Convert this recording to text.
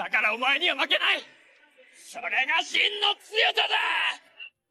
だからお前には負けない。それが真の強さだ。